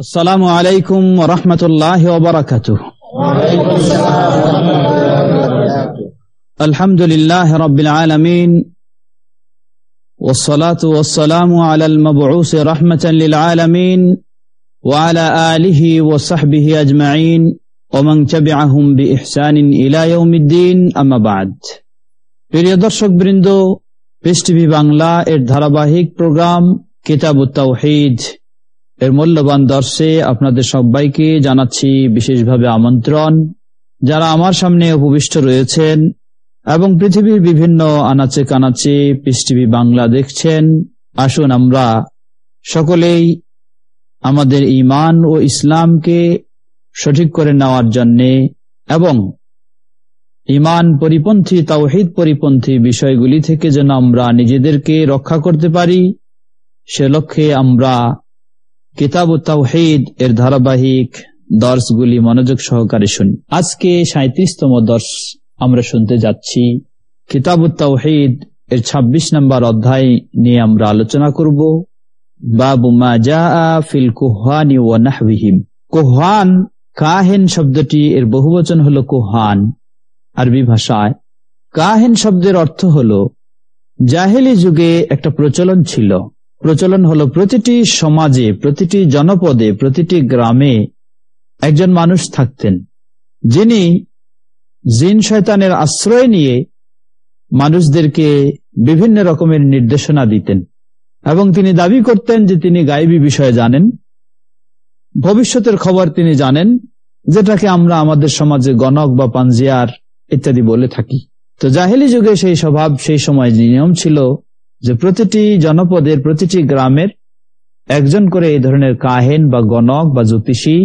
السلام عليكم ورحمة الله وبركاته وعليكم السلام ورحمة الله وبركاته الحمد لله رب العالمين والصلاة والسلام على المبعوث رحمة للعالمين وعلى آله وصحبه أجمعين ومن تبعهم بإحسان إلى يوم الدين أما بعد প্রিয় দর্শক বৃন্দ পিস টিভি বাংলা এর ধারাবাহিক প্রোগ্রাম কিতাব তাওহিদ এর মূল্যবান দর্শে আপনাদের সবাইকে জানাচ্ছি বিশেষভাবে আমন্ত্রণ। যারা আমার সামনে উপবিষ্ট রয়েছেন এবং পৃথিবীর বিভিন্ন আনাচে কানাচে পিস বাংলা দেখছেন, আসুন আমরা সকলেই আমাদের ইমান ও ইসলামকে সঠিক করে নেওয়ার জন্যে এবং ইমান পরিপন্থী, তাওহিদ পরিপন্থী বিষয়গুলি থেকে যেন আমরা নিজেদেরকে রক্ষা করতে পারি, সে লক্ষ্যে আমরা কিতাব তাওহিদ এর ধারাবাহিক দর্শগুলি মনোযোগ সহকারে শুনি। আজকে সাঁত্রিশতম দর্শ আমরা শুনতে যাচ্ছি। কিতাব তাওহিদ এর ২৬ নম্বর অধ্যায় নিয়ে আমরা আলোচনা করব। বাবু মা যা ফিল কুহানি ও নাহবিহিম কুহান কাহেন শব্দটি এর বহুবচন হলো কোহান আরবি ভাষায়। কাহেন শব্দের অর্থ হল, জাহেলি যুগে একটা প্রচলন ছিল। প্রচলন হলো প্রতিটি সমাজে, প্রতিটি জনপদে, প্রতিটি গ্রামে একজন মানুষ থাকতেন, যিনি জিন শয়তানের আশ্রয় নিয়ে মানুষদেরকে বিভিন্ন রকমের নির্দেশনা দিতেন এবং তিনি দাবি করতেন যে তিনি গাইবী বিষয়ে জানেন। ভবিষ্যতের খবর তিনি জানেন যেটাকে আমরা আমাদের সমাজে গণক বা পাঞ্জিয়ার ইত্যাদি বলে থাকি। তো জাহেলি যুগে সেই স্বভাব, সেই সময় নিয়ম ছিল যে প্রতিটি জনপদের, প্রতিটি গ্রামের একজন করে এই ধরনের কাহেন বা গণক বা জ্যোতিষী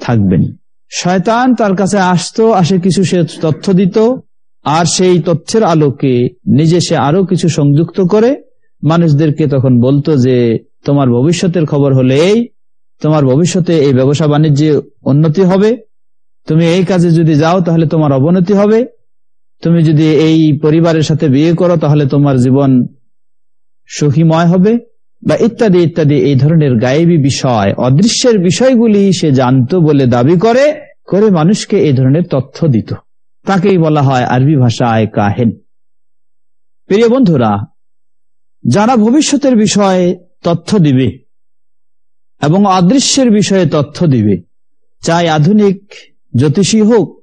থাকবেন। শয়তান তার কাছে আসতো, আসে কিছু সে তথ্য দিত, আর সেই তথ্যের আলোকে নিজে সে আরও কিছু সংযুক্ত করে মানুষদেরকে তখন বলতো যে, তোমার ভবিষ্যতের খবর হলে এই তোমার ভবিষ্যতে এই ব্যবসা বাণিজ্যে উন্নতি হবে। তুমি এই কাজে যদি যাও তাহলে তোমার অবনতি হবে। তুমি যদি এই পরিবারের সাথে বিয়ে করো, তাহলে তোমার জীবন সুখীময় হবে বা ইত্যাদি ইত্যাদি। এই ধরনের গায়েবী বিষয়, অদৃশ্যের বিষয়গুলি সে জানত বলে দাবি করে করে মানুষকে এই ধরনের তথ্য দিত। তাকেই বলা হয় আরবি ভাষায় কাহেন। প্রিয় বন্ধুরা, যারা ভবিষ্যতের বিষয়ে তথ্য দিবে এবং অদৃশ্যের বিষয়ে তথ্য দিবে, চাই আধুনিক জ্যোতিষী হোক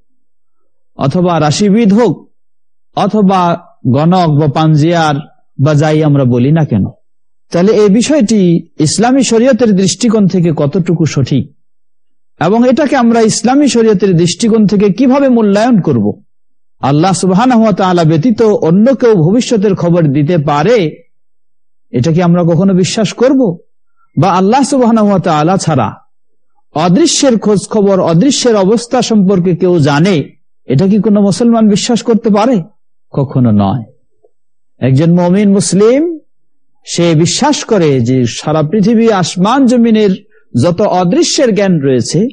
অথবা রাশিবিদ হোক, অথবা গণক বা পাঞ্জিয়ার বা যাই আমরা বলি না কেন। তাহলে এই বিষয়টি ইসলামী শরীয়তের দৃষ্টিকোণ থেকে কতটুকু সঠিক? এবং এটাকে আমরা ইসলামী শরীয়তের দৃষ্টিকোণ থেকে কীভাবে মূল্যায়ন করব। আল্লাহ সুবাহ ব্যতীত অন্য কেউ ভবিষ্যতের খবর দিতে পারে এটা কি আমরা কখনো বিশ্বাস করব? বা আল্লাহ সুবাহ ছাড়া অদৃশ্যের খোঁজ খবর অদৃশ্যের অবস্থা সম্পর্কে কেউ জানে এটা কি কোনো মুসলমান বিশ্বাস করতে পারে? কখনো নয়। একজন মমিন মুসলিম, সে বিশ্বাস করে যে সারা পৃথিবী আসমান জমিনের যত অদৃশ্যের জ্ঞান রয়েছে,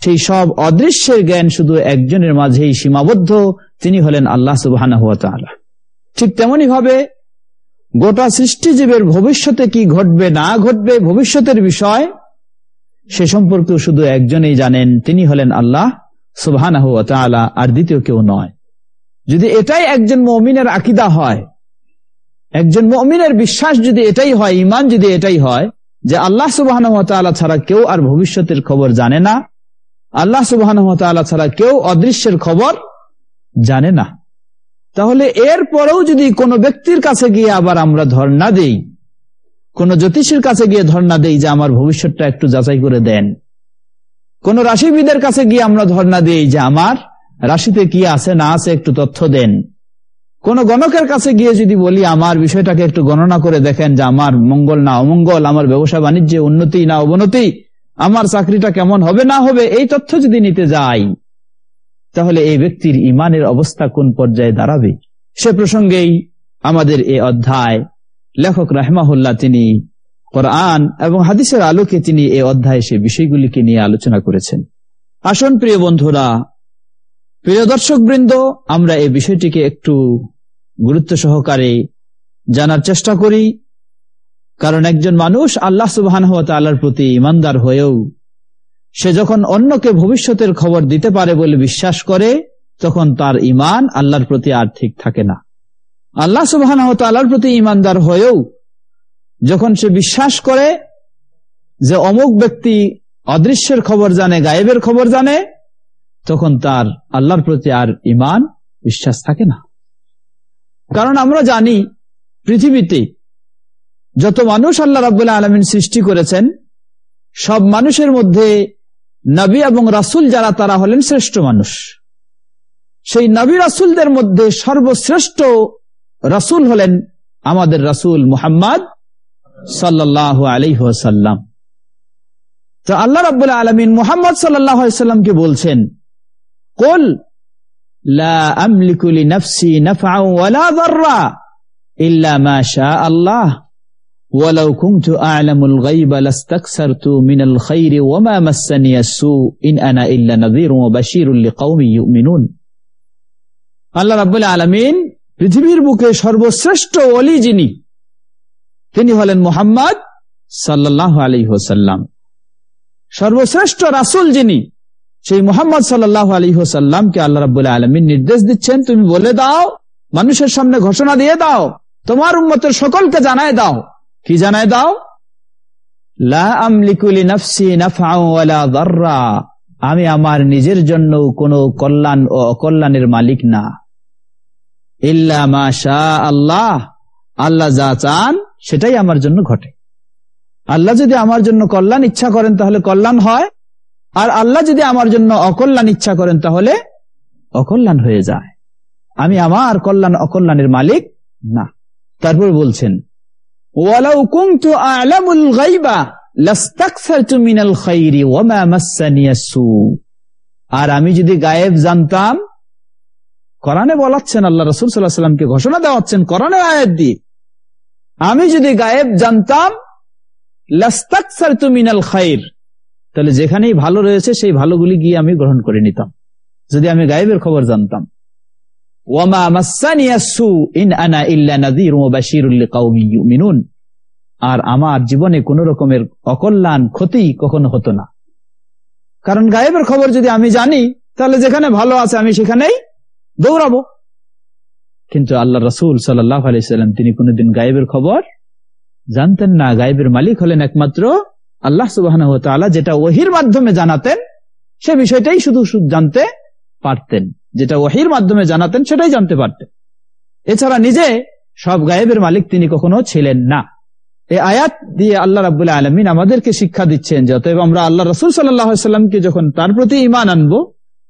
সেই সব অদৃশ্যের জ্ঞান শুধু একজনের মাঝেই সীমাবদ্ধ, তিনি হলেন আল্লাহ সুবাহ ঠিক তেমনি ভাবে গোটা সৃষ্টিজীবের ভবিষ্যতে কি ঘটবে, না ঘটবে, ভবিষ্যতের বিষয়, সে সম্পর্কেও শুধু একজনেই জানেন, তিনি হলেন আল্লাহ সুবাহ আর দ্বিতীয় কেউ নয়। যদি এটাই একজন মমিনের আকিদা হয়, একজন মমিনের বিশ্বাস যদি এটাই হয় ইমান যদি এটাই হয়, যে আল্লাহ সুবাহ ছাড়া কেউ আর ভবিষ্যতের খবর জানে না, আল্লাহ সুবাহ ছাড়া কেউ অদৃশ্যের খবর জানে না। তাহলে এর পরেও যদি কোনো ব্যক্তির কাছে গিয়ে আবার আমরা ধর্ণা দেই, কোন জ্যোতিষীর কাছে গিয়ে ধর্ণা দেই যে আমার ভবিষ্যৎটা একটু যাচাই করে দেন কোন রাশিবিদের কাছে গিয়ে আমরা ধর্ণা দিই যে আমার রাশিতে কি আছে, না আছে, একটু তথ্য দেন। কোন গণকের কাছে গিয়ে যদি বলি, আমার বিষয়টাকে একটু গণনা করে দেখেন যে আমার মঙ্গল না অমঙ্গল, আমার ব্যবসা বাণিজ্যে উন্নতি না অবনতি, আমার চাকরিটা কেমন হবে, না হবে, এই তথ্য যদি নিতে যাই, তাহলে এই ব্যক্তির ইমানের অবস্থা কোন পর্যায়ে দাঁড়াবে? সে প্রসঙ্গেই আমাদের এই অধ্যায় লেখক রাহমাহুল্লাহ তিনি কোরআন এবং হাদিসের আলোকে তিনি এই অধ্যায়ে সে বিষয়গুলিকে নিয়ে আলোচনা করেছেন। আসন প্রিয় বন্ধুরা, প্রিয় দর্শক বৃন্দ আমরা এই বিষয়টিকে একটু গুরুত্ব সহকারে জানার চেষ্টা করি। কারণ একজন মানুষ আল্লাহ সুবাহ তাল্লার প্রতি ইমানদার হয়েও সে যখন অন্যকে ভবিষ্যতের খবর দিতে পারে বলে বিশ্বাস করে, তখন তার ইমান আল্লাহর প্রতি আর ঠিক থাকে না। আল্লাহ সুবাহ তাল্লার প্রতি ইমানদার হয়েও যখন সে বিশ্বাস করে যে অমুক ব্যক্তি অদৃশ্যের খবর জানে, গায়েবের খবর জানে, তখন তার আল্লাহর প্রতি আর ইমান বিশ্বাস থাকে না। কারণ আমরা জানি পৃথিবীতে যত মানুষ আল্লাহ রাবুল্লাহ আলমিন সৃষ্টি করেছেন, সব মানুষের মধ্যে নবী এবং রাসুল যারা, তারা হলেন শ্রেষ্ঠ মানুষ। সেই নবী রাসুলদের মধ্যে সর্বশ্রেষ্ঠ রাসুল হলেন আমাদের রাসুল মুহাম্মদ সাল্লাহ আলহ্লাম তো আল্লাহ রাবুল্লাহ আলমিন মুহাম্মদ সাল্লাহামকে বলছেন কোল আমলিকুলি নফসি নফা ইল্লা মা শাহ আল্লাহ ولو كنت أعلم الغيب لاستكثرت من الخير وما مسني السوء إن أنا إلا نذير وبشير لقوم يؤمنون আল্লাহ রাবুল আলমিন পৃথিবীর বুকে সর্বশ্রেষ্ঠ অলি যিনি তিনি হলেন মোহাম্মদ সাল্লাহ আলী হোসাল্লাম সর্বশ্রেষ্ঠ রাসুল যিনি, সেই মোহাম্মদ সাল্লাহ আলী হোসাল্লামকে আল্লাহ রাবুল্লাহ আলমিন নির্দেশ দিচ্ছেন, তুমি বলে দাও, মানুষের সামনে ঘোষণা দিয়ে দাও, তোমার উন্মতের সকলকে জানায় দাও। কি জানায় দাও? আমি আমার নিজের জন্য কোনো কল্যাণ ও অকল্যাণের মালিক না। ইল্লা আল্লাহ আল্লাহ যা চান, সেটাই আমার জন্য ঘটে। আল্লাহ যদি আমার জন্য কল্যাণ ইচ্ছা করেন, তাহলে কল্যাণ হয়। আর আল্লাহ যদি আমার জন্য অকল্যাণ ইচ্ছা করেন, তাহলে অকল্যাণ হয়ে যায়। আমি আমার কল্যাণ অকল্যাণের মালিক না। তারপর বলছেন আর আমি যদি গায়েব জানতাম, কোরআনে বলাচ্ছেন, আল্লাহ রসুল সাল্লাহ সাল্লামকে ঘোষণা দেওয়াচ্ছেন, কোরআনে আয়াত দিয়ে। আমি যদি গায়েব জানতাম লাস্তাকসার খাইর। তাহলে যেখানেই ভালো রয়েছে, সেই ভালোগুলি গিয়ে আমি গ্রহণ করে নিতাম। যদি আমি গায়েবের খবর জানতাম। আর আমার জীবনে কোন রকমের অকল্যাণ, ক্ষতি কখনো হতো না। কারণ গায়েবের খবর যদি আমি জানি, তাহলে যেখানে ভালো আছে আমি সেখানেই দৌড়াবো। কিন্তু আল্লাহ রসুল সাল্লাহ আলাইসাল্লাম তিনি কোনোদিন গায়েবের খবর জানতেন না। গায়েবের মালিক হলেন একমাত্র আল্লাহ সুবাহ যেটা ওহির মাধ্যমে জানাতেন, সে বিষয়টাই শুধু জানতে পারতেন। যেটা ওহির মাধ্যমে জানাতেন, সেটাই জানতে পারতেন। এছাড়া নিজে সব গায়েবের মালিক তিনি কখনো ছিলেন না। এই আয়াত দিয়ে আল্লাহ রাবুল্লাহ আলমিন আমাদেরকে শিক্ষা দিচ্ছেন যে অতএব আমরা আল্লাহ রসুল সাল্লাহামকে যখন তার প্রতি ইমান আনব,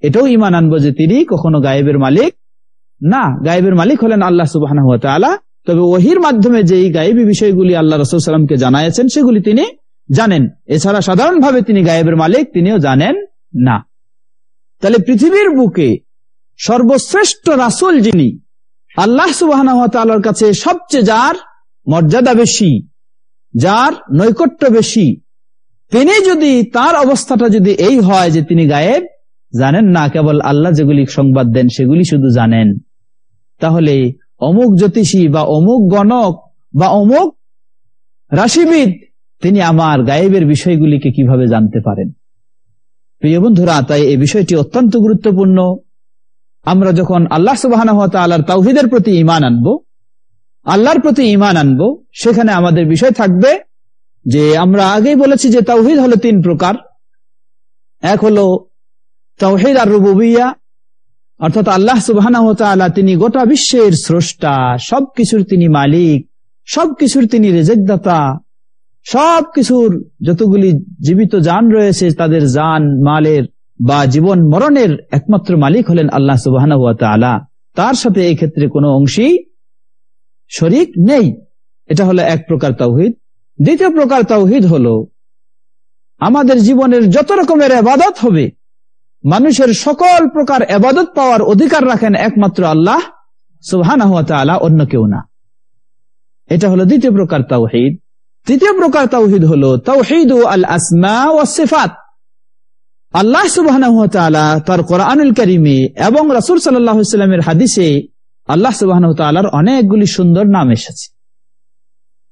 এটাও ইমান আনব যে তিনি কখনো গায়েবের মালিক না, গায়েবের মালিক হলেন আল্লাহ সুবাহ তবে ওহির মাধ্যমে যেই গায়েবী বিষয়গুলি আল্লাহ রসুল সাল্লামকে জানাইছেন সেগুলি তিনি জানেন। এছাড়া সাধারণভাবে তিনি গায়েবের মালিক, তিনিও জানেন না। তাহলে পৃথিবীর বুকে সর্বশ্রেষ্ঠ রাসুল যিনি, আল্লাহ সুবাহ কাছে সবচেয়ে যার মর্যাদা বেশি, যার নৈকট্য বেশি, তিনি যদি তার অবস্থাটা যদি এই হয় যে তিনি গায়েব, জানেন না, কেবল আল্লাহ যেগুলি সংবাদ দেন সেগুলি শুধু জানেন। তাহলে অমুক জ্যোতিষী বা অমুক গণক বা অমুক রাশিবিদ, তিনি আমার গায়েবের বিষয়গুলিকে কীভাবে জানতে পারেন? প্রিয় বন্ধুরা, তাই এই বিষয়টি অত্যন্ত গুরুত্বপূর্ণ। আমরা যখন আল্লাহ সুবাহ তাওহিদের প্রতি ইমান আনব, আল্লাহর প্রতি ইমান আনব, সেখানে আমাদের বিষয় থাকবে যে আমরা আগেই বলেছি যে তাওহিদ হলো তিন প্রকার। এক হলো তাওহিদ আর রুবুবিয়া অর্থাৎ আল্লাহ সুবাহ তিনি গোটা বিশ্বের স্রষ্টা, সবকিছুর তিনি মালিক, সবকিছুর তিনি রেজেকদাতা সব কিছুর যতগুলি জীবিত যান রয়েছে তাদের যান, মালের বা জীবন মরণের একমাত্র মালিক হলেন আল্লাহ সুবাহ তার সাথে এই ক্ষেত্রে কোনো অংশী শরিক নেই। এটা হলো এক প্রকার তাওহিদ। দ্বিতীয় প্রকার তাওহিদ হলো, আমাদের জীবনের যত রকমের আবাদত হবে মানুষের সকল প্রকার আবাদত পাওয়ার অধিকার রাখেন একমাত্র আল্লাহ সুহান অন্য কেউ না। এটা হলো দ্বিতীয় প্রকার তাওহিদ। তৃতীয় প্রকার তাওহিদ হলো তাওহিদ আল আসমা ও সেফাত। আল্লাহ সুবাহ তার কোরআনুল করিমে এবং রাসুল সাল্লামের হাদিসে আল্লাহ সুবাহ অনেকগুলি সুন্দর নাম এসেছে।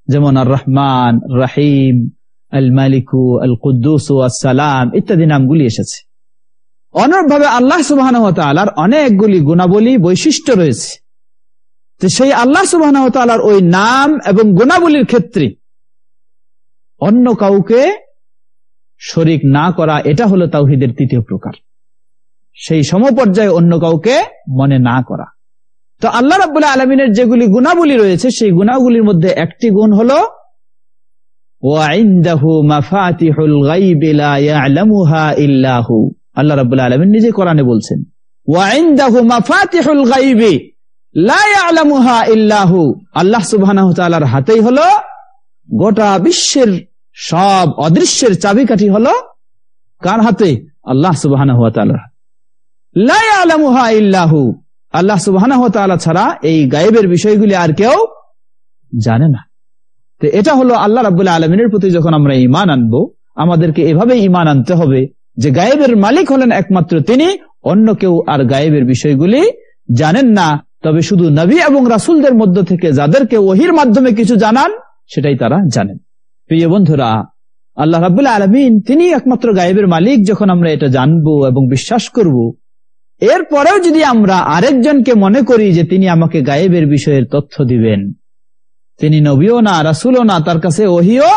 যেমন আর রহমান রাহিম আল মালিকু আল কুদ্দুস সালাম ইত্যাদি নামগুলি এসেছে। অনুরূপভাবে আল্লাহ সুবাহ অনেকগুলি গুণাবলী, বৈশিষ্ট্য রয়েছে। তো সেই আল্লাহ সুবাহ ওই নাম এবং গুণাবলীর ক্ষেত্রে অন্য কাউকে শরিক না করা, এটা হলো তাওহিদের তৃতীয় প্রকার। সেই সমপর্যায়ে অন্য কাউকে মনে না করা। তো আল্লাহ রাবুল্লাহ আলমিনের যেগুলি গুণাবলী রয়েছে, সেই গুণাগুলির মধ্যে একটি গুণ হল আল্লাহ রাবুল্লাহ আলমিন নিজে কোরআনে বলছেন হাতেই হলো গোটা বিশ্বের সব অদৃশ্যের চাবিকাঠি হলো কার হাতে? আল্লাহ সুবাহ আল্লাহ সুবাহ ছাড়া এই গায়েবের বিষয়গুলি আর কেউ জানে না। তো এটা হলো আল্লাহ রাবুল্লাহ আলমিনের প্রতি যখন আমরা ইমান আনব, আমাদেরকে এভাবে ইমান আনতে হবে যে গায়েবের মালিক হলেন একমাত্র তিনি, অন্য কেউ আর গায়েবের বিষয়গুলি জানেন না। তবে শুধু নবী এবং রাসুলদের মধ্য থেকে যাদেরকে ওহির মাধ্যমে কিছু জানান, সেটাই তারা জানেন। প্রিয় বন্ধুরা, আল্লাহ রাবুল্লাহ আলমিন তিনি একমাত্র গায়েবের মালিক যখন আমরা এটা জানব এবং বিশ্বাস করব। এরপরেও যদি আমরা আরেকজনকে মনে করি যে তিনি আমাকে গায়েবের বিষয়ের তথ্য দিবেন, তিনি নবীও না, রাসুলও না, তার কাছে ওহিও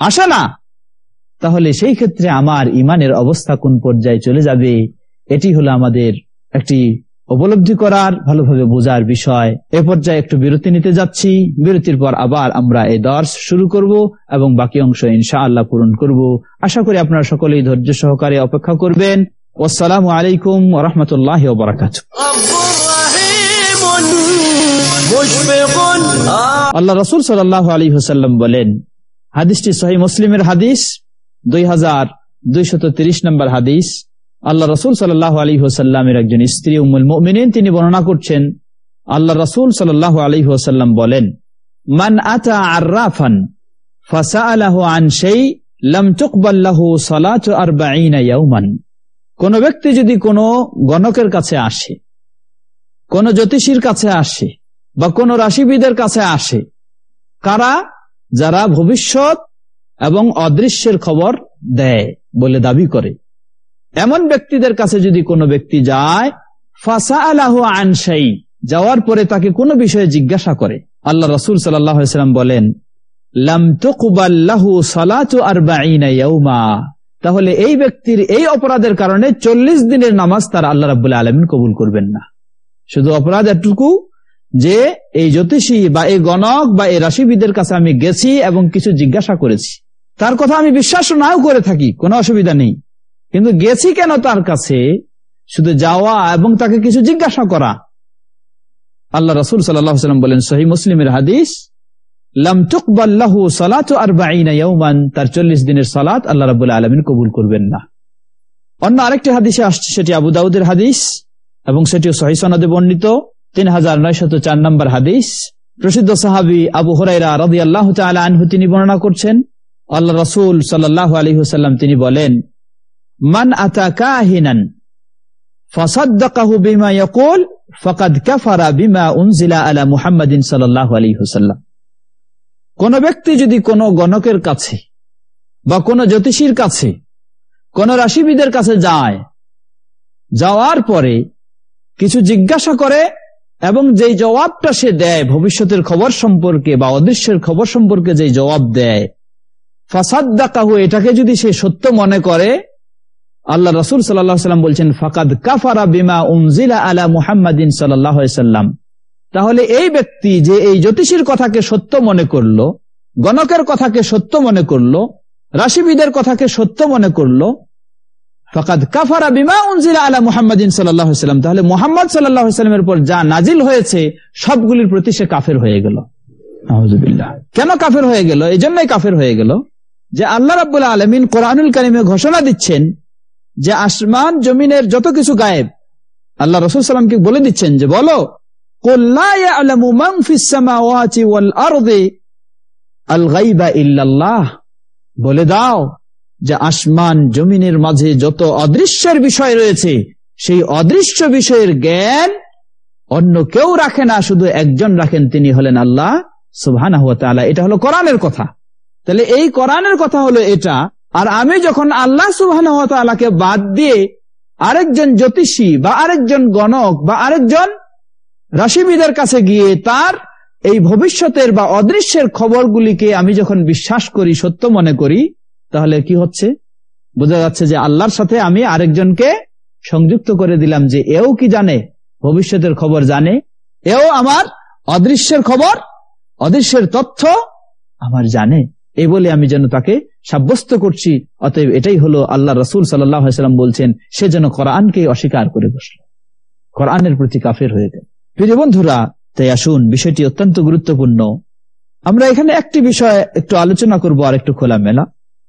আসে না। তাহলে সেই ক্ষেত্রে আমার ইমানের অবস্থা কোন পর্যায়ে চলে যাবে? এটি হলো আমাদের একটি উপলব্ধি করার ভালোভাবে বোঝার বিষয়। এ পর্যায়ে একটু বিরতি নিতে যাচ্ছি। বিরতির পর আবার আমরা এই দর্শ শুরু করব এবং বাকি অংশ ইনশা আল্লাহ পূরণ করব। আশা করি আপনারা সকলেই ধৈর্য সহকারে অপেক্ষা করবেন। আসসালামু আলাইকুম রহমতুল্লাহ বারাকাত আল্লাহ রসুল সাল্লাহ আলী হুসাল্লাম বলেন হাদিসটি সহি মুসলিমের হাদিস। দুই হাজার দুইশত তিরিশ নম্বর একজন স্ত্রী তিনি বর্ণনা করছেন, আল্লাহ রসুল আলী হোসাল্লাম বলেন, মান কোন ব্যক্তি যদি কোনো গণকের কাছে আসে, কোন জ্যোতিষীর কাছে আসে বা কোন রাশিবিদের কাছে আসে, কারা? যারা ভবিষ্যৎ এবং অদৃশ্যের খবর দেয় বলে দাবি করে। এমন ব্যক্তিদের কাছে যদি কোনো ব্যক্তি যায় ফাসা আলাহ আনসাই যাওয়ার পরে তাকে কোনো বিষয়ে জিজ্ঞাসা করে। আল্লাহ রসুল সাল্লাম বলেন তাহলে এই ব্যক্তির এই অপরাধের কারণে চল্লিশ দিনের নামাজ তার আল্লাহ রাবুল্লাহ আলমিন কবুল করবেন না। শুধু অপরাধ এটুকু যে এই জ্যোতিষী বা এই গণক বা এই রাশিবিদের কাছে আমি গেছি এবং কিছু জিজ্ঞাসা করেছি। তার কথা আমি বিশ্বাস নাও করে থাকি, কোনো অসুবিধা নেই। কিন্তু গেছি কেন তার কাছে? শুধু যাওয়া এবং তাকে কিছু জিজ্ঞাসা করা। আল্লাহ রসুল সাল্লাম বলেন সহি মুসলিমের হাদিস তার চল্লিশ দিনের সালাত আল্লাহ রাবুল্লাহ আলমিন কবুল করবেন না। অন্য আরেকটি হাদিসে আসছে, সেটি আবু দাউদের হাদিস, এবং সেটিও সহি সনদে বর্ণিত তিন হাজার নয়শত চার নম্বর হাদিস। প্রসিদ্ধ সাহাবি আবু হরাইরা রদি আল্লাহ আনহু, তিনি বর্ণনা করছেন আল্লাহ রসুল সাল্লাহ আলী হুসাল্লাম তিনি বলেন, মান আতা কাহিনান, ফসাদ্দাকাহু বিমা ইয়াকুল, ফাকাদ কাফারা বিমা উনজিলা আলা মুহাম্মাদিন সাল্লাল্লাহু আলাইহি ওয়াসাল্লাম। কোন ব্যক্তি যদি কোন গণকের কাছে বা কোন জ্যোতিষীর কাছে, কোন রাশিবিদের কাছে যায়, যাওয়ার পরে কিছু জিজ্ঞাসা করে এবং যেই জবাবটা সে দেয়, ভবিষ্যতের খবর সম্পর্কে বা অদৃশ্যের খবর সম্পর্কে যে জবাব দেয় ফাসাদ্দাকাহু, এটাকে যদি সে সত্য মনে করে, আল্লাহ রসুল সাল্লাম বলছেন, ফাকাদ কাফারা বিমা উনজিলা আলা মুহাম্মাদিন সাল্লাম। তাহলে এই ব্যক্তি যে এই জ্যোতিষীর কথাকে সত্য মনে করল, গণকের কথাকে সত্য মনে করল, রাশিবিদের কথাকে সত্য মনে করল, ফাকাদ কাফারা বিমা উনজিলা আলা মুহাম্মাদিন সাল্লাম, তাহলে মোহাম্মদ সাল্লামের পর যা নাজিল হয়েছে, সবগুলির প্রতি সে কাফের হয়ে গেল। কেন কাফের হয়ে গেল? এই জন্যই কাফের হয়ে গেল। যে আল্লাহ রাবুল্লাহ আলমিন কোরআনুল কারিমে ঘোষণা দিচ্ছেন যে আসমান, জমিনের যত কিছু গায়েব, আল্লাহ রসুল সাল্লামকে বলে দিচ্ছেন যে বলো বলে দাও যে আসমান, জমিনের মাঝে যত অদৃশ্যের বিষয় রয়েছে, সেই অদৃশ্য বিষয়ের জ্ঞান অন্য কেউ রাখে না, শুধু একজন রাখেন, তিনি হলেন আল্লাহ সুবহান এটা হলো কোরআনের কথা। তাহলে এই কোরআনের কথা হলো এটা। আর আমি যখন আল্লাহ সুবহান তালাকে বাদ দিয়ে আরেকজন জ্যোতিষী বা আরেকজন গণক বা আরেকজন রাশিবিদের কাছে গিয়ে তার এই ভবিষ্যতের বা অদৃশ্যের খবরগুলিকে আমি যখন বিশ্বাস করি, সত্য মনে করি, তাহলে কি হচ্ছে? বোঝা যাচ্ছে যে আল্লাহর সাথে আমি আরেকজনকে সংযুক্ত করে দিলাম যে এও কি জানে, ভবিষ্যতের খবর জানে, এও আমার অদৃশ্যের খবর, অদৃশ্যের তথ্য আমার জানে। এই বলে আমি যেন তাকে সাব্যস্ত করছি, অতএব এটাই হলো আল্লাহ রসুল সাল্লাম বলছেন, সে যেন কোরআনকে অস্বীকার করে বসল। কোরআনের প্রতি কাফের হয়ে গেল। প্রিয় বন্ধুরা, তাই আসুন, বিষয়টি অত্যন্ত গুরুত্বপূর্ণ। আমরা এখানে একটি বিষয় একটু আলোচনা করব আর একটু খোলামেলা।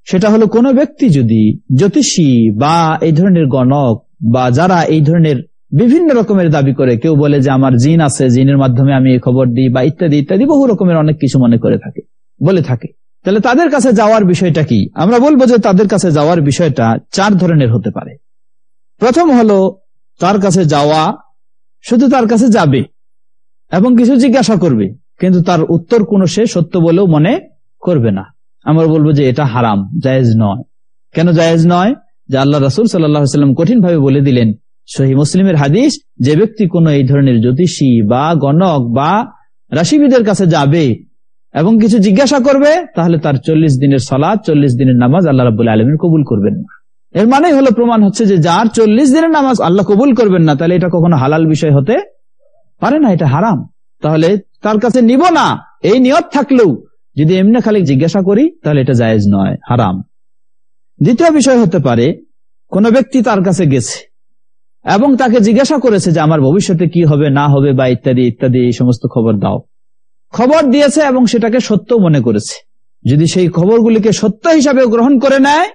সেটা হলো কোন ব্যক্তি যদি জ্যোতিষী বা এই ধরনের গণক বা যারা এই ধরনের বিভিন্ন রকমের দাবি করে, কেউ বলে যে আমার জিন আছে, জিনের মাধ্যমে আমি খবর দিই বা ইত্যাদি ইত্যাদি, বহু রকমের অনেক কিছু মনে করে থাকে, বলে থাকে। তাহলে তাদের কাছে যাওয়ার বিষয়টা কি? আমরা বলব যে তাদের কাছে যাওয়ার বিষয়টা চার ধরনের হতে পারে। প্রথম হলো, তার কাছে যাওয়া শুধু তার কাছে যাবে এবং কিছু জিজ্ঞাসা করবে, কিন্তু তার উত্তর কোনো সে সত্য বলেও মনে করবে না। আমরা বলব যে এটা হারাম, জায়েজ নয়। কেন জায়েজ নয়? যে আল্লাহ রসুল সাল্লাম কঠিন ভাবে বলে দিলেন সহি মুসলিমের হাদিস, যে ব্যক্তি কোন এই ধরনের জ্যোতিষী বা গণক বা রাশিবিদের কাছে যাবে এবং কিছু জিজ্ঞাসা করবে, তাহলে তার চল্লিশ দিনের সলাদ চল্লিশ দিনের নামাজ আল্লাহ রাবুল আলমিন কবুল করবেন না। এর মানে হলো প্রমাণ হচ্ছে যে যার চল্লিশ দিনের নামাজ আল্লাহ কবুল করবেন না, তাহলে এটা কখনো হালাল বিষয় হতে পারে না, এটা হারাম। তাহলে তার কাছে নিব না, এই নিয়ত থাকলেও যদি এমনি খালি জিজ্ঞাসা করি, তাহলে এটা জায়েজ নয়, হারাম। দ্বিতীয় বিষয় হতে পারে, কোন ব্যক্তি তার কাছে গেছে এবং তাকে জিজ্ঞাসা করেছে যে আমার ভবিষ্যতে কি হবে, না হবে বা ইত্যাদি ইত্যাদি, এই সমস্ত খবর দাও। খবর দিয়েছে এবং সেটাকে সত্য মনে করেছে। যদি সেই খবরগুলিকে সত্য হিসাবে গ্রহণ করে নেয়,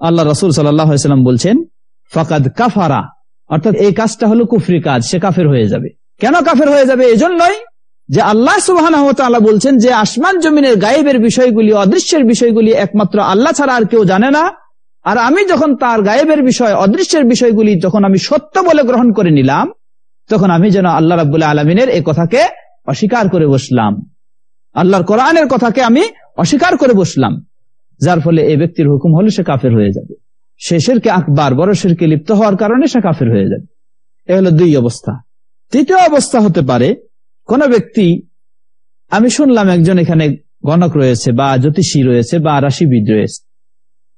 আল্লাহ রসুল সাল্লাম বলছেন, ফাকাদ কাফারা। অর্থাৎ এই কাজটা হলো কুফরি কাজ, সে কাফের হয়ে যাবে। কেন কাফের হয়ে যাবে? এই জন্যই যে আল্লাহ সুবাহ বলছেন যে আসমান জমিনের গায়েবের বিষয়গুলি, অদৃশ্যের বিষয়গুলি একমাত্র আল্লাহ ছাড়া আর কেউ জানে না। আর আমি যখন তার গায়েবের বিষয়, অদৃশ্যের বিষয়গুলি যখন আমি সত্য বলে গ্রহণ করে নিলাম, তখন আমি যেন আল্লাহ রাবুল্লাহ আলমিনের এ কথাকে অস্বীকার করে বসলাম। আল্লাহর কোরআনের কথাকে আমি অস্বীকার করে বসলাম। যার ফলে এই ব্যক্তির হুকুম হলে সে কাফের হয়ে যাবে। শেষেরকে আকবার, বড় শেরকে লিপ্ত হওয়ার কারণে সে কাফের হয়ে যাবে। এ হলো দুই অবস্থা। তৃতীয় অবস্থা হতে পারে, কোন ব্যক্তি, আমি শুনলাম একজন এখানে গণক রয়েছে, বা জ্যোতিষী রয়েছে, বা রাশিবিদ রয়েছে।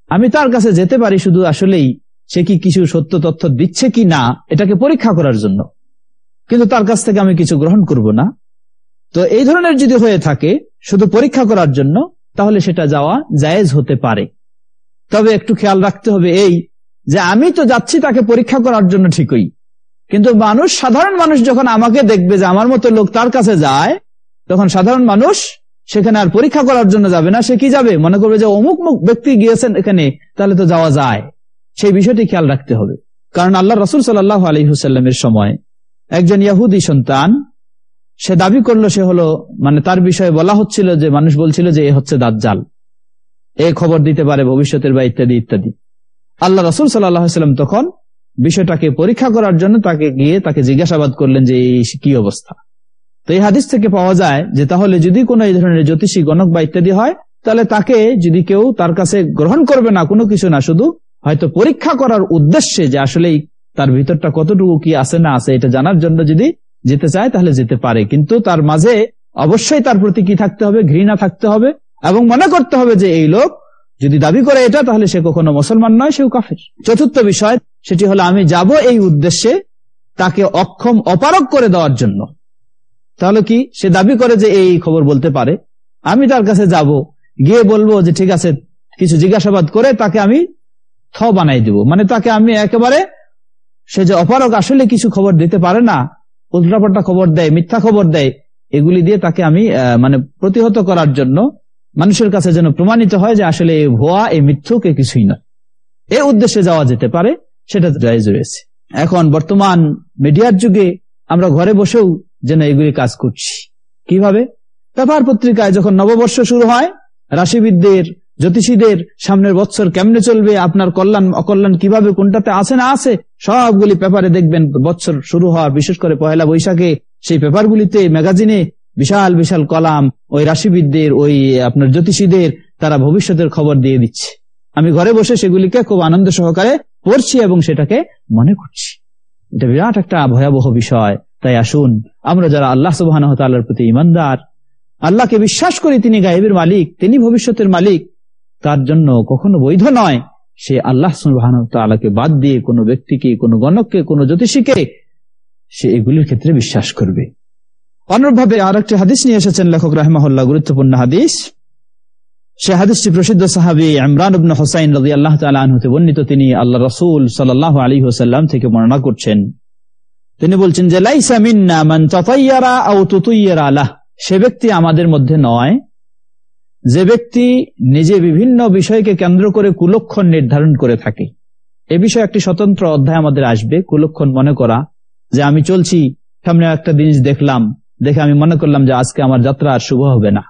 আমি তার কাছে যেতে পারি শুধু আসলেই সে কি কিছু সত্য তথ্য দিচ্ছে কি না, এটাকে পরীক্ষা করার জন্য। কিন্তু তার কাছ থেকে আমি কিছু গ্রহণ করব না। তো এই ধরনের যদি হয়ে থাকে, শুধু পরীক্ষা করার জন্য, তাহলে সেটা যাওয়া জায়েজ হতে পারে। তবে একটু খেয়াল রাখতে হবে এই, যে আমি তো যাচ্ছি তাকে পরীক্ষা করার জন্য ঠিকই। কিন্তু মানুষ, সাধারণ মানুষ যখন আমাকে দেখবে যে আমার মতো লোক তার কাছে যায়, তখন সাধারণ মানুষ সেখানে আর পরীক্ষা করার জন্য যাবে না, সে কি যাবে? মনে করবে যে অমুক মুখ ব্যক্তি গিয়েছেন এখানে, তাহলে তো যাওয়া যায়। সেই বিষয়টি খেয়াল রাখতে হবে। কারণ আল্লাহ রসুল সাল্লাহ আলহিহুসাল্লামের সময় একজন ইয়াহুদি সন্তান সে দাবি করল, সে হলো মানে তার বিষয়ে বলা হচ্ছিল যে, মানুষ বলছিল যে, এ হচ্ছে দাজ্জাল। এ খবর দিতে পারে ভবিষ্যতের বা ইত্যাদি ইত্যাদি। আল্লাহ রসুল সাল্লাম তখন বিষয়টাকে পরীক্ষা করার জন্য তাকে গিয়ে তাকে জিজ্ঞাসাবাদ করলেন যে, এই কি অবস্থা? তো এই হাদিস থেকে পাওয়া যায় যে, তাহলে যদি কোনো এই ধরনের জ্যোতিষী, গণক বা ইত্যাদি হয়, তাহলে তাকে যদি কেউ তার কাছে গ্রহণ করবে না, কোনো কিছু না, শুধু হয়তো পরীক্ষা করার উদ্দেশ্যে যে, আসলেই তার ভিতরটা কতটুকু কি আছে না আছে, এটা জানার জন্য যদি যেতে চায় তাহলে যেতে পারে। কিন্তু তার মাঝে অবশ্যই তার প্রতি কি থাকতে হবে? ঘৃণা থাকতে হবে এবং মনে করতে হবে যে এই লোক যদি দাবি করে এটা, তাহলে সে কখনো মুসলমান নয়, সেও কাফের। চতুর্থ বিষয়, সেটি হলো আমি যাব এই উদ্দেশ্যে তাকে অক্ষম অপারক করে দেওয়ার জন্য। তাহলে কি? সে দাবি করে যে এই খবর বলতে পারে। আমি তার কাছে যাব, গিয়ে বলব যে ঠিক আছে, কিছু জিজ্ঞাসাবাদ করে তাকে আমি থ বানাই দিব। মানে তাকে আমি একেবারে সে যে অপারক আসলে কিছু খবর দিতে পারে না উল্টাপাল্টা খবর দেয়, মিথ্যা খবর দেয়, এগুলি দিয়ে তাকে আমি মানে প্রতিহত করার জন্য মানুষের কাছে যেন প্রমাণিত হয় যে আসলে এই ভুয়া, এই মিথ্যুক এ কিছুই নয়। এই উদ্দেশ্যে যাওয়া যেতে পারে, সেটা জায়জ রয়েছে। এখন বর্তমান মিডিয়ার যুগে আমরা ঘরে বসেও যেন এগুলি কাজ করছি। কীভাবে? পেপার পত্রিকায় যখন নববর্ষ শুরু হয়, রাশিবিদদের, জ্যোতিষীদের সামনের বৎসর কেমনে চলবে, আপনার কল্যাণ, অকল্যাণ কীভাবে, কোনটাতে আছে না আছে সবগুলি পেপারে দেখবেন, বৎসর শুরু হওয়ার, বিশেষ করে পয়লা বৈশাখে সেই পেপারগুলিতে, ম্যাগাজিনে বিশাল বিশাল কলাম, ওই রাশিবিদদের, ওই আপনার জ্যোতিষীদের, তারা ভবিষ্যতের খবর দিয়ে দিচ্ছে। আমি ঘরে বসে সেগুলিকে খুব আনন্দ সহকারে পড়ছি এবং সেটাকে মনে করছি। এটা বিরাট একটা ভয়াবহ বিষয়। তাই আসুন, আমরা যারা আল্লাহ সুবাহর প্রতি ইমানদার আল্লাহকে বিশ্বাস করি তিনি গায়েবের মালিক, তিনি ভবিষ্যতের মালিক, তার জন্য কখনো বৈধ নয়। সে আল্লাহ সুবাহন তালাকে বাদ দিয়ে কোনো ব্যক্তিকে, কোনো গণককে, কোনো জ্যোতিষীকে সে এগুলির ক্ষেত্রে বিশ্বাস করবে। অনুরূপভাবে আর একটি হাদিস নিয়ে এসেছেন লেখক রাহমাহুল্লাহ, গুরুত্বপূর্ণ হাদিস। সে হাদিসটি প্রসিদ্ধ সাহাবি ইমরান উবন হোসাইন রাজি আল্লাহ তালতে বর্ণিত। তিনি আল্লাহ রসুল সাল্লাহ আলী হোসাল্লাম থেকে বর্ণনা করছেন। তিনি বলছেন যে, লাইসা মিন্না মান ততাইয়ারা আও তুতুইয়ারা আলাহ। সে ব্যক্তি আমাদের মধ্যে নয় যে ব্যক্তি নিজে বিভিন্ন বিষয়কে কেন্দ্র করে কুলক্ষণ নির্ধারণ করে থাকে। এ বিষয়ে একটি স্বতন্ত্র অধ্যায় আমাদের আসবে, কুলক্ষণ মনে করা, যে আমি চলছি, সামনে একটা জিনিস দেখলাম, দেখে আমি মনে করলাম যে আজকে আমার যাত্রা আর শুভ হবে না।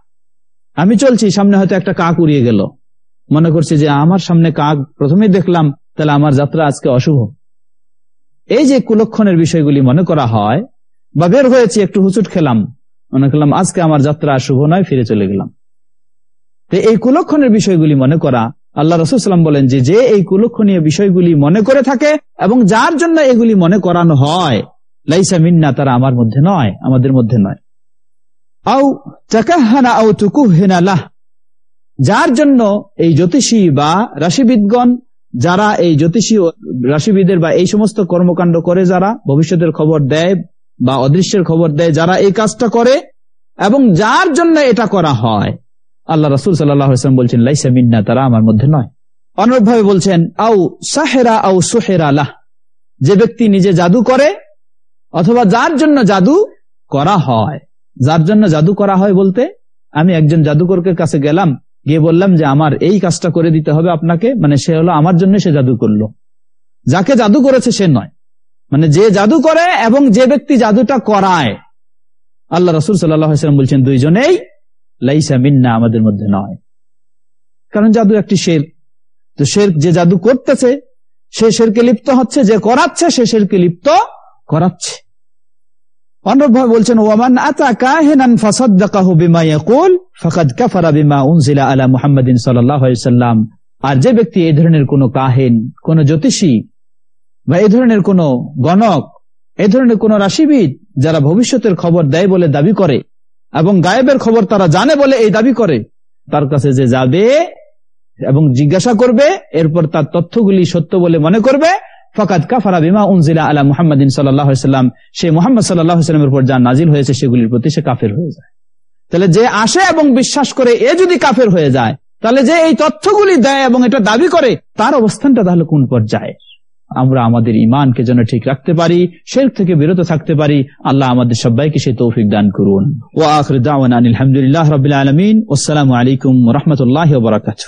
আমি চলছি, সামনে হয়তো একটা কাক উড়িয়ে গেল। মনে করছি যে আমার সামনে কাক, প্রথমেই দেখলাম, তাহলে আমার যাত্রা আজকে অশুভ। এই যে কুলক্ষণের বিষয়গুলি মনে করা হয়, বা বের হয়েছি, একটু হুচুট খেলাম, মনে করলাম আজকে আমার যাত্রা আর শুভ নয়, ফিরে চলে গেলাম। তো এই কুলক্ষণের বিষয়গুলি মনে করা, আল্লাহ রসুলাম বলেন যে যে এই কুলক্ষণীয় বিষয়গুলি মনে করে থাকে এবং যার জন্য এগুলি মনে করানো হয়, লাইসা মিন্না, তারা আমার মধ্যে নয়, আমাদের মধ্যে নয়। আউ চাকাহানা আউ তুকুহেনালাহ যার জন্য এই জ্যোতিষী বা রাশিবিদগণ, যারা এই জ্যোতিষী রাশিবিদের বা এই সমস্ত কর্মকাণ্ড করে যারা, ভবিষ্যতের খবর দেয় বা অদৃশ্যের খবর দেয়, যারা এই কাজটা করে এবং যার জন্য এটা করা হয় আল্লাহ রসুল সাল্লাম বলছেন, লাইসা মিন্না তারা আমার মধ্যে নয়। অনুরূপভাবে বলছেন আউ সাহেরা আউ সোহেরা আল্লাহ যে ব্যক্তি নিজে জাদু করে অথবা যার জন্য জাদু করা হয়। যার জন্য জাদু করা হয় বলতে, আমি একজন জাদুকরকে কাছে গেলাম, গিয়ে বললাম যে, আমার এই কাজটা করে দিতে হবে আপনাকে মানে সে হলো আমার জন্য সে জাদু করল। যাকে জাদু করেছে সে নয়। মানে যে জাদু করে এবং যে ব্যক্তি জাদুটা করায়। আল্লাহ রসুল সাল্লাম বলছেন, দুইজনেই লাইসা মিন্না আমাদের মধ্যে নয়। কারণ জাদু একটি শের। তো শের যে জাদু করতেছে, সে শেরকে লিপ্ত হচ্ছে, যে করাচ্ছে, সে শেরকে লিপ্ত করাচ্ছে। আর যে ব্যক্তি এই ধরনের কোন কাহিন, কোন জ্যোতিষী, বা এই ধরনের কোন গণক, এই ধরনের কোন রাশিবিদ, যারা ভবিষ্যতের খবর দেয় বলে দাবি করে এবং গায়েবের খবর তারা জানে বলে এই দাবি করে। তার কাছে যে যাবে এবং জিজ্ঞাসা করবে, এরপর তার তথ্যগুলি সত্য বলে মনে করবে ফকাত কাফারা বিমা উনজিলা আলা মুহাম্মদিন সাল্লাম সে মোহাম্মদ সাল্লাহামের উপর যা নাজিল হয়েছে সেগুলির প্রতি সে কাফের হয়ে যায়। তাহলে যে আসে এবং বিশ্বাস করে এ যদি কাফের হয়ে যায়, তাহলে যে এই তথ্যগুলি দেয় এবং এটা দাবি করে, তার অবস্থানটা তাহলে কোন পর্যায়ে? আমরা আমাদের ইমানকে যেন ঠিক রাখতে পারি শেখ থেকে বিরত থাকতে পারি, আল্লাহ আমাদের সবাইকে সে তৌফিক দান করুন। ও আখর দাওয়ান আলহামদুলিল্লাহ রবিল আলমিন। আসসালামু আলাইকুম রহমতুল্লাহ বারাকাত